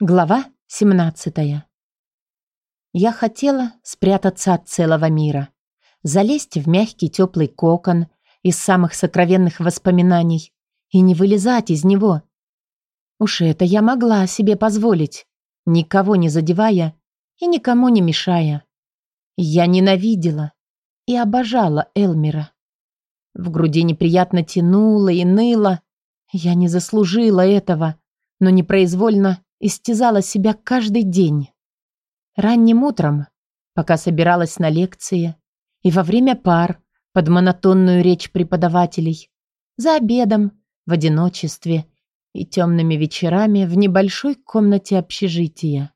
Глава 17. Я хотела спрятаться от целого мира, залезть в мягкий теплый кокон из самых сокровенных воспоминаний и не вылезать из него. Уж это я могла себе позволить, никого не задевая и никому не мешая. Я ненавидела и обожала Элмира. В груди неприятно тянуло и ныло. Я не заслужила этого, но непроизвольно истязала себя каждый день. Ранним утром, пока собиралась на лекции, и во время пар под монотонную речь преподавателей, за обедом, в одиночестве и темными вечерами в небольшой комнате общежития.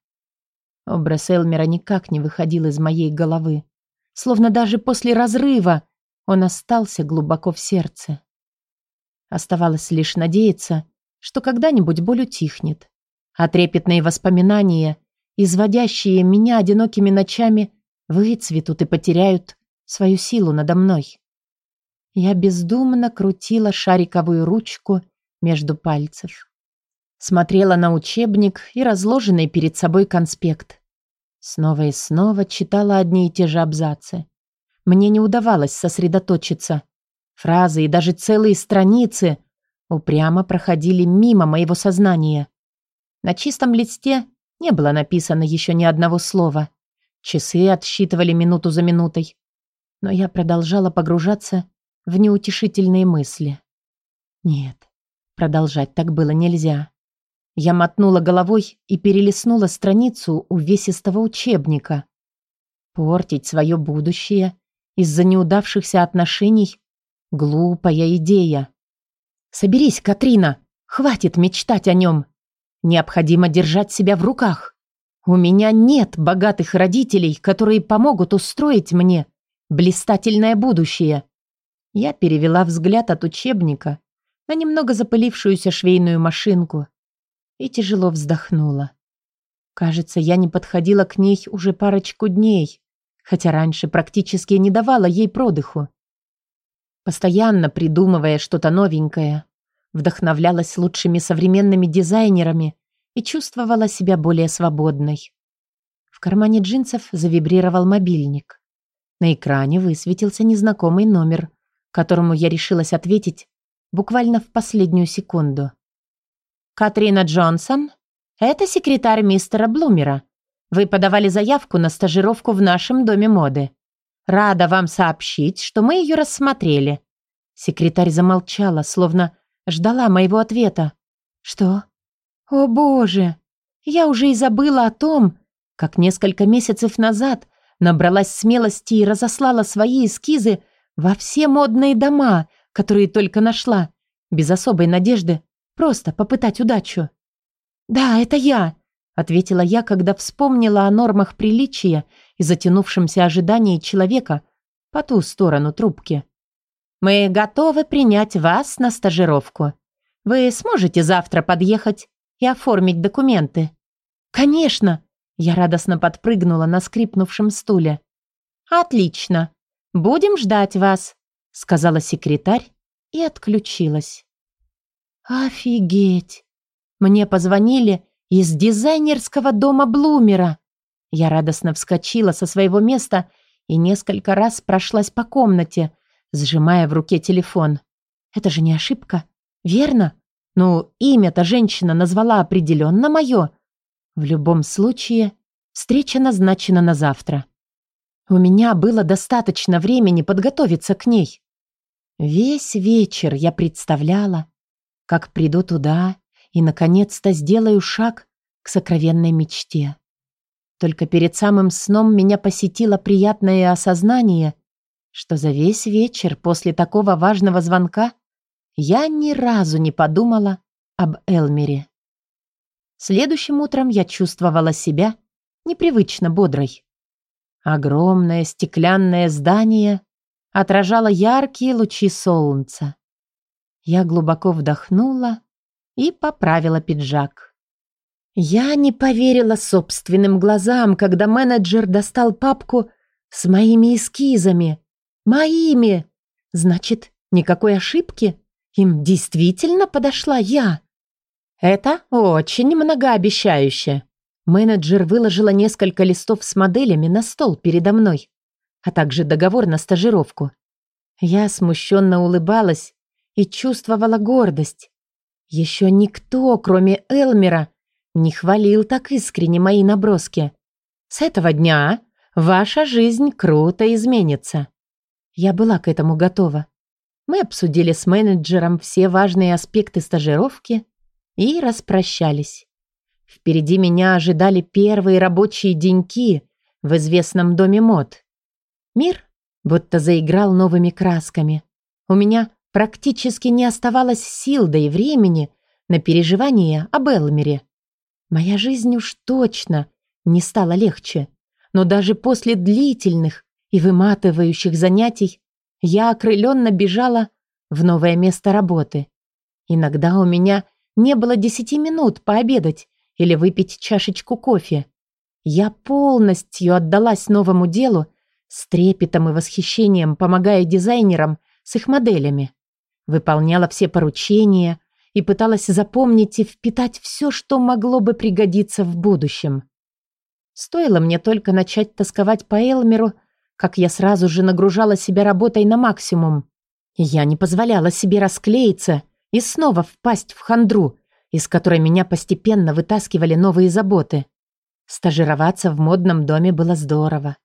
Образ Элмера никак не выходил из моей головы, словно даже после разрыва он остался глубоко в сердце. Оставалось лишь надеяться, что когда-нибудь боль утихнет, а трепетные воспоминания, изводящие меня одинокими ночами, выцветут и потеряют свою силу надо мной. Я бездумно крутила шариковую ручку между пальцев. Смотрела на учебник и разложенный перед собой конспект. Снова и снова читала одни и те же абзацы. Мне не удавалось сосредоточиться. Фразы и даже целые страницы упрямо проходили мимо моего сознания. На чистом листе не было написано еще ни одного слова. Часы отсчитывали минуту за минутой. Но я продолжала погружаться в неутешительные мысли. Нет, продолжать так было нельзя. Я мотнула головой и перелистнула страницу увесистого учебника. Портить свое будущее из-за неудавшихся отношений — глупая идея. «Соберись, Катрина! Хватит мечтать о нем!» Необходимо держать себя в руках. У меня нет богатых родителей, которые помогут устроить мне блистательное будущее. Я перевела взгляд от учебника на немного запылившуюся швейную машинку и тяжело вздохнула. Кажется, я не подходила к ней уже парочку дней, хотя раньше практически не давала ей продыху. Постоянно придумывая что-то новенькое, вдохновлялась лучшими современными дизайнерами и чувствовала себя более свободной. В кармане джинсов завибрировал мобильник. На экране высветился незнакомый номер, которому я решилась ответить буквально в последнюю секунду. «Катрина Джонсон? Это секретарь мистера Блумера. Вы подавали заявку на стажировку в нашем доме моды. Рада вам сообщить, что мы ее рассмотрели». Секретарь замолчала, словно ждала моего ответа. «Что? О боже! Я уже и забыла о том, как несколько месяцев назад набралась смелости и разослала свои эскизы во все модные дома, которые только нашла, без особой надежды просто попытать удачу. «Да, это я», — ответила я, когда вспомнила о нормах приличия и затянувшемся ожидании человека по ту сторону трубки. Мы готовы принять вас на стажировку. Вы сможете завтра подъехать и оформить документы?» «Конечно!» Я радостно подпрыгнула на скрипнувшем стуле. «Отлично! Будем ждать вас», — сказала секретарь и отключилась. «Офигеть! Мне позвонили из дизайнерского дома Блумера!» Я радостно вскочила со своего места и несколько раз прошлась по комнате, сжимая в руке телефон. Это же не ошибка, верно? Ну, имя-то женщина назвала определенно мое. В любом случае, встреча назначена на завтра. У меня было достаточно времени подготовиться к ней. Весь вечер я представляла, как приду туда и, наконец-то, сделаю шаг к сокровенной мечте. Только перед самым сном меня посетило приятное осознание, что за весь вечер после такого важного звонка я ни разу не подумала об Элмере. Следующим утром я чувствовала себя непривычно бодрой. Огромное стеклянное здание отражало яркие лучи солнца. Я глубоко вдохнула и поправила пиджак. Я не поверила собственным глазам, когда менеджер достал папку с моими эскизами. Моими! Значит, никакой ошибки? Им действительно подошла я? Это очень многообещающе. Менеджер выложила несколько листов с моделями на стол передо мной, а также договор на стажировку. Я смущенно улыбалась и чувствовала гордость. Еще никто, кроме Элмера, не хвалил так искренне мои наброски. С этого дня ваша жизнь круто изменится. Я была к этому готова. Мы обсудили с менеджером все важные аспекты стажировки и распрощались. Впереди меня ожидали первые рабочие деньки в известном доме мод. Мир будто заиграл новыми красками. У меня практически не оставалось сил, да и времени на переживания об Элмере. Моя жизнь уж точно не стала легче, но даже после длительных и выматывающих занятий я окрыленно бежала в новое место работы. Иногда у меня не было десяти минут пообедать или выпить чашечку кофе. Я полностью отдалась новому делу, с трепетом и восхищением помогая дизайнерам с их моделями. Выполняла все поручения и пыталась запомнить и впитать все, что могло бы пригодиться в будущем. Стоило мне только начать тосковать по Элмеру, как я сразу же нагружала себя работой на максимум. Я не позволяла себе расклеиться и снова впасть в хандру, из которой меня постепенно вытаскивали новые заботы. Стажироваться в модном доме было здорово.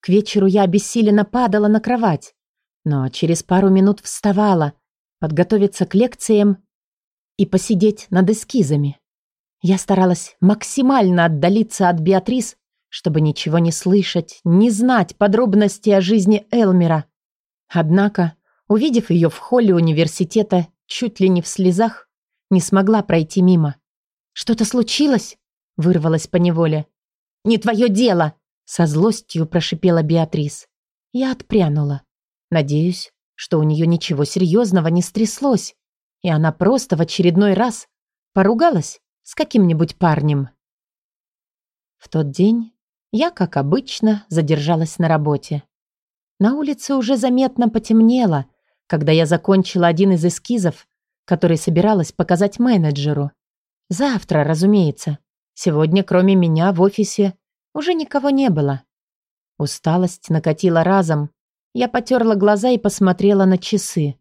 К вечеру я обессиленно падала на кровать, но через пару минут вставала, подготовиться к лекциям и посидеть над эскизами. Я старалась максимально отдалиться от Беатрис, чтобы ничего не слышать, не знать подробности о жизни Элмера. Однако, увидев ее в холле университета чуть ли не в слезах, не смогла пройти мимо. «Что-то случилось?» — вырвалась поневоле. «Не твое дело!» — со злостью прошипела Беатрис. Я отпрянула. Надеюсь, что у нее ничего серьезного не стряслось, и она просто в очередной раз поругалась с каким-нибудь парнем. В тот день я, как обычно, задержалась на работе. На улице уже заметно потемнело, когда я закончила один из эскизов, который собиралась показать менеджеру. Завтра, разумеется. Сегодня, кроме меня, в офисе уже никого не было. Усталость накатила разом. Я потерла глаза и посмотрела на часы.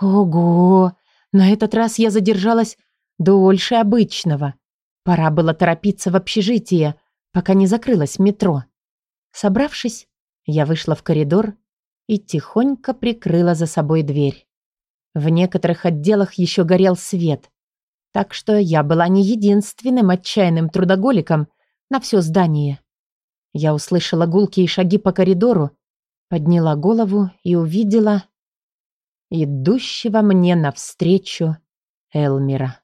Ого! На этот раз я задержалась дольше обычного. Пора было торопиться в общежитие, пока не закрылось метро. Собравшись, я вышла в коридор и тихонько прикрыла за собой дверь. В некоторых отделах еще горел свет, так что я была не единственным отчаянным трудоголиком на все здание. Я услышала гулкие шаги по коридору, подняла голову и увидела идущего мне навстречу Элмира.